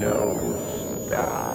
No stop.